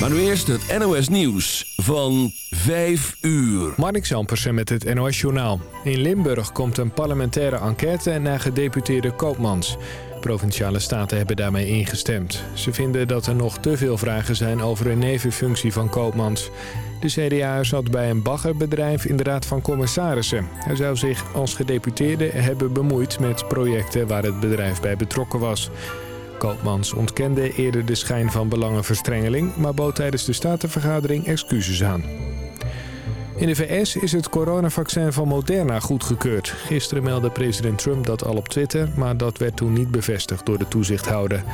Maar nu eerst het NOS Nieuws van 5 uur. Marnik Zampersen met het NOS Journaal. In Limburg komt een parlementaire enquête naar gedeputeerde Koopmans. Provinciale staten hebben daarmee ingestemd. Ze vinden dat er nog te veel vragen zijn over een nevenfunctie van Koopmans. De CDA zat bij een baggerbedrijf in de Raad van Commissarissen. Hij zou zich als gedeputeerde hebben bemoeid met projecten waar het bedrijf bij betrokken was. Koopmans ontkende eerder de schijn van belangenverstrengeling... maar bood tijdens de statenvergadering excuses aan. In de VS is het coronavaccin van Moderna goedgekeurd. Gisteren meldde president Trump dat al op Twitter... maar dat werd toen niet bevestigd door de toezichthouder.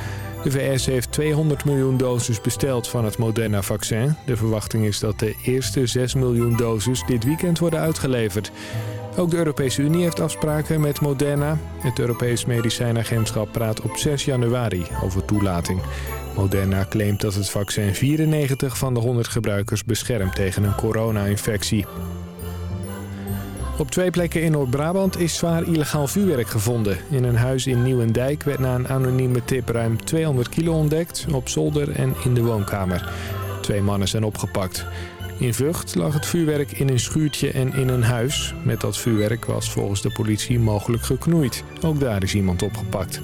De VS heeft 200 miljoen doses besteld van het Moderna-vaccin. De verwachting is dat de eerste 6 miljoen doses dit weekend worden uitgeleverd. Ook de Europese Unie heeft afspraken met Moderna. Het Europees Medicijnagentschap praat op 6 januari over toelating. Moderna claimt dat het vaccin 94 van de 100 gebruikers beschermt tegen een corona-infectie. Op twee plekken in Noord-Brabant is zwaar illegaal vuurwerk gevonden. In een huis in Nieuwendijk werd na een anonieme tip ruim 200 kilo ontdekt... op zolder en in de woonkamer. Twee mannen zijn opgepakt. In Vught lag het vuurwerk in een schuurtje en in een huis. Met dat vuurwerk was volgens de politie mogelijk geknoeid. Ook daar is iemand opgepakt.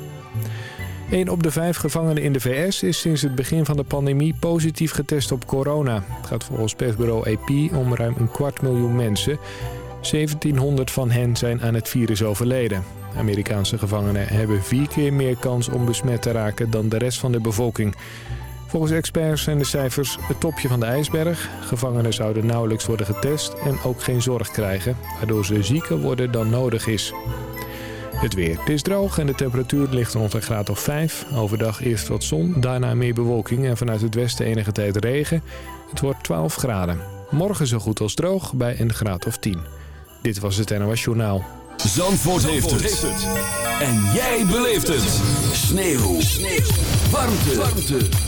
Een op de vijf gevangenen in de VS is sinds het begin van de pandemie positief getest op corona. Het gaat volgens persbureau AP om ruim een kwart miljoen mensen. 1700 van hen zijn aan het virus overleden. Amerikaanse gevangenen hebben vier keer meer kans om besmet te raken dan de rest van de bevolking. Volgens experts zijn de cijfers het topje van de ijsberg. Gevangenen zouden nauwelijks worden getest en ook geen zorg krijgen... waardoor ze zieker worden dan nodig is. Het weer. Het is droog en de temperatuur ligt rond een graad of 5. Overdag eerst wat zon, daarna meer bewolking en vanuit het westen enige tijd regen. Het wordt 12 graden. Morgen zo goed als droog bij een graad of 10. Dit was het NOS Journaal. Zandvoort, heeft, het. En jij beleeft het. Sneeuw. Sneeuw. Warmte. Warmte.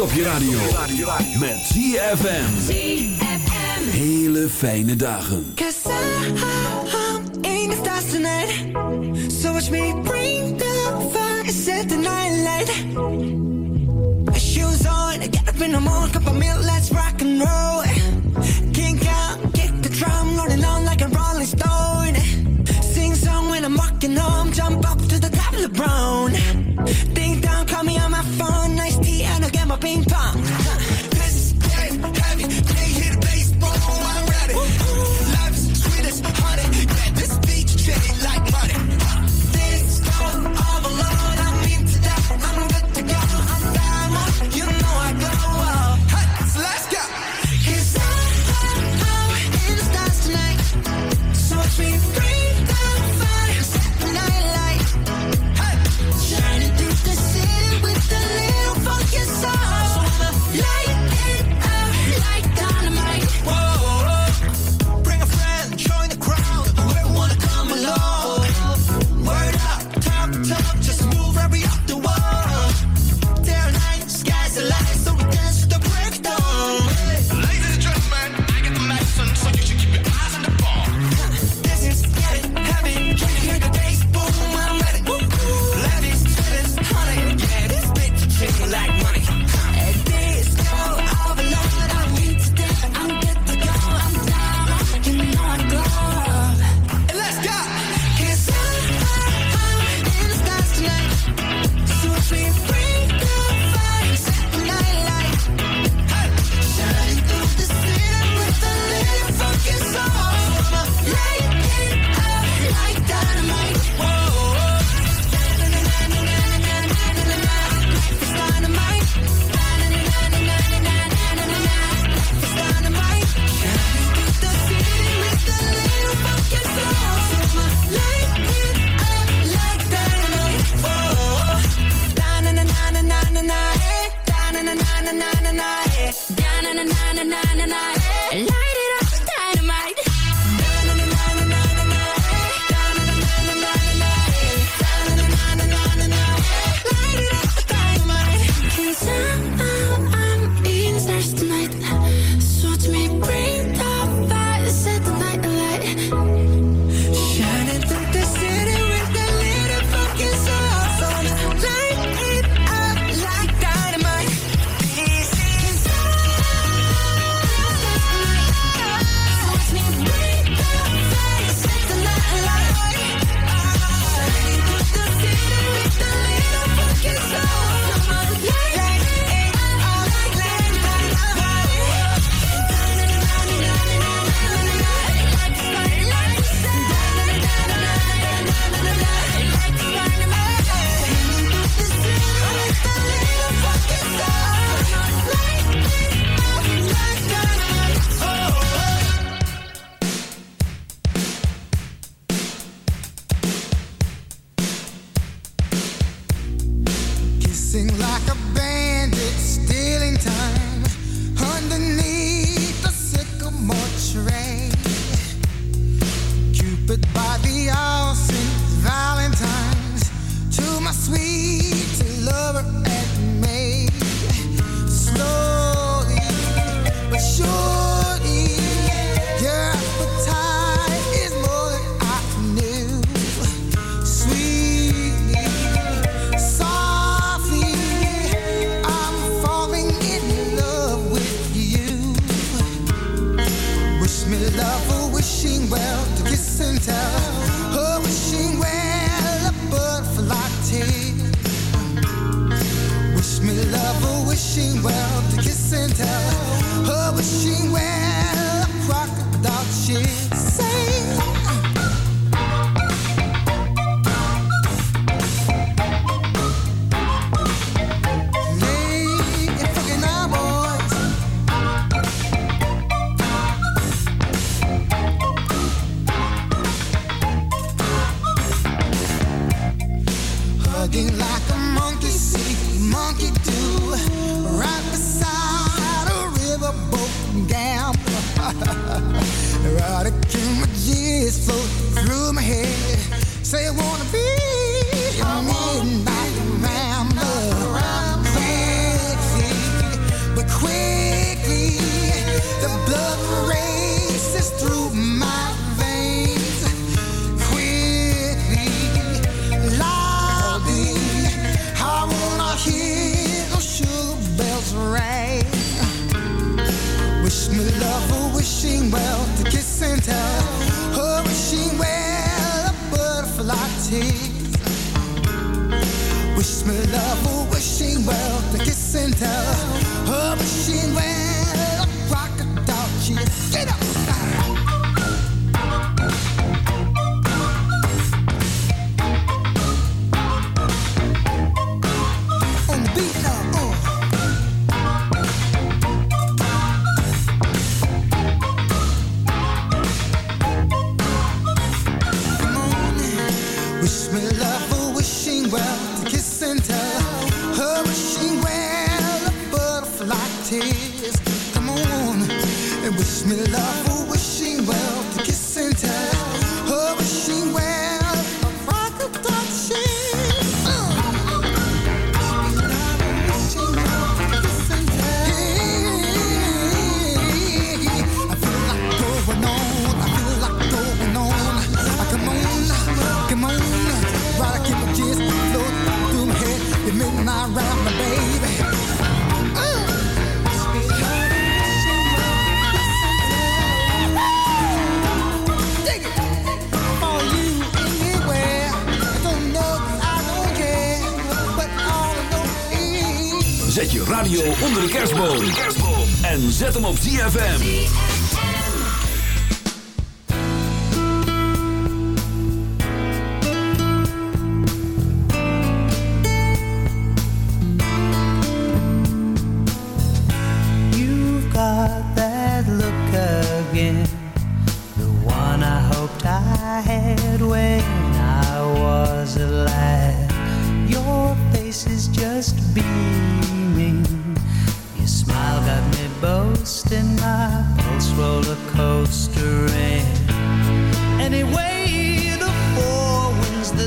op je radio. Met ZFM. Hele fijne dagen. Cause I'm in the stars tonight. So watch me bring the fire, set the night light. Shoes on, get up in the morning, cup of milk, let's rock and roll.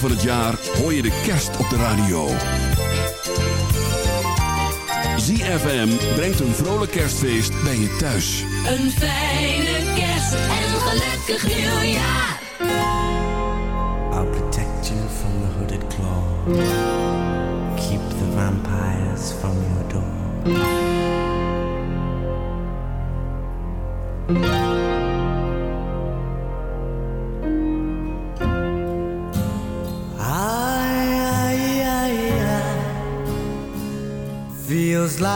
van het jaar hoor je de kerst op de radio. ZFM brengt een vrolijk kerstfeest bij je thuis. Een fijne kerst en een gelukkig nieuwjaar. I'll protect you from the hooded claw. Keep the vampires from your door.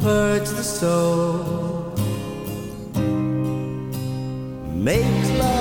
purge the soul, makes love.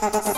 Thank you.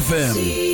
ZFM.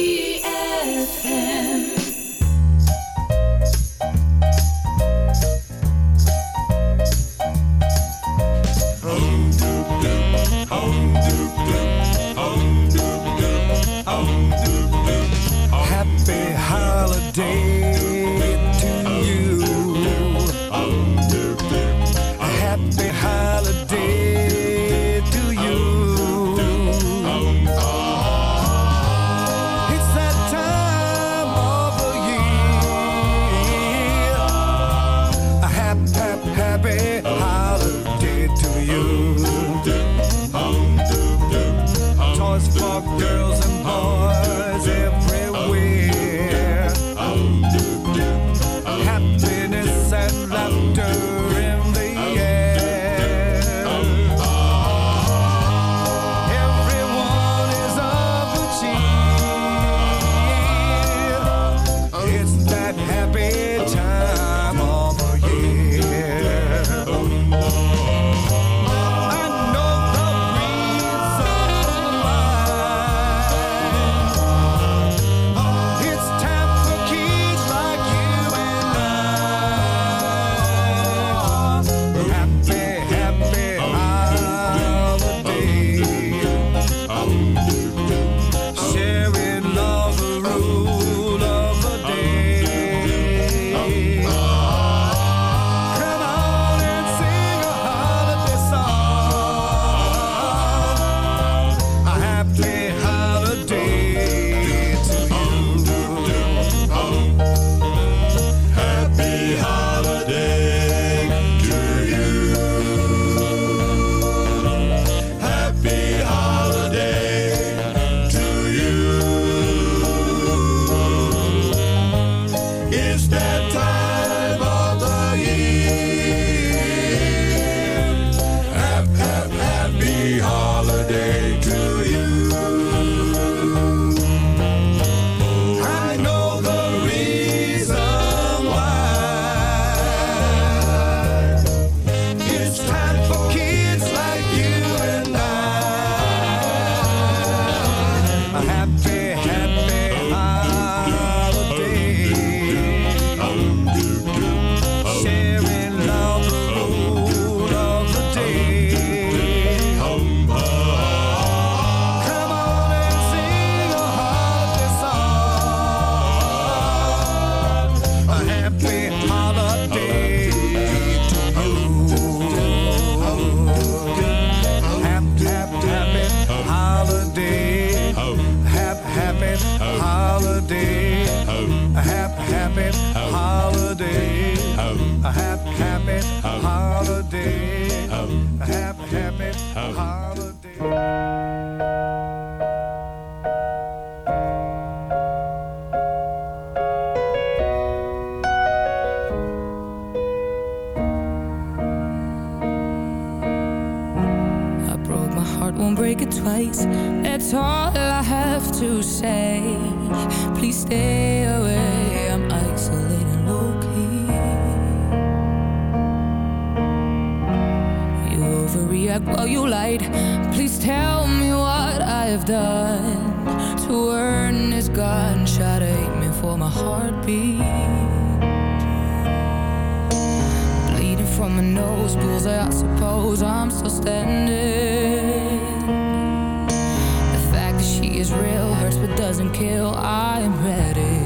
react while you lied. Please tell me what I have done To earn this gunshot aiming for my heartbeat. Bleeding from my nose, bullseye I suppose I'm still standing. The fact that she is real hurts but doesn't kill, I am ready.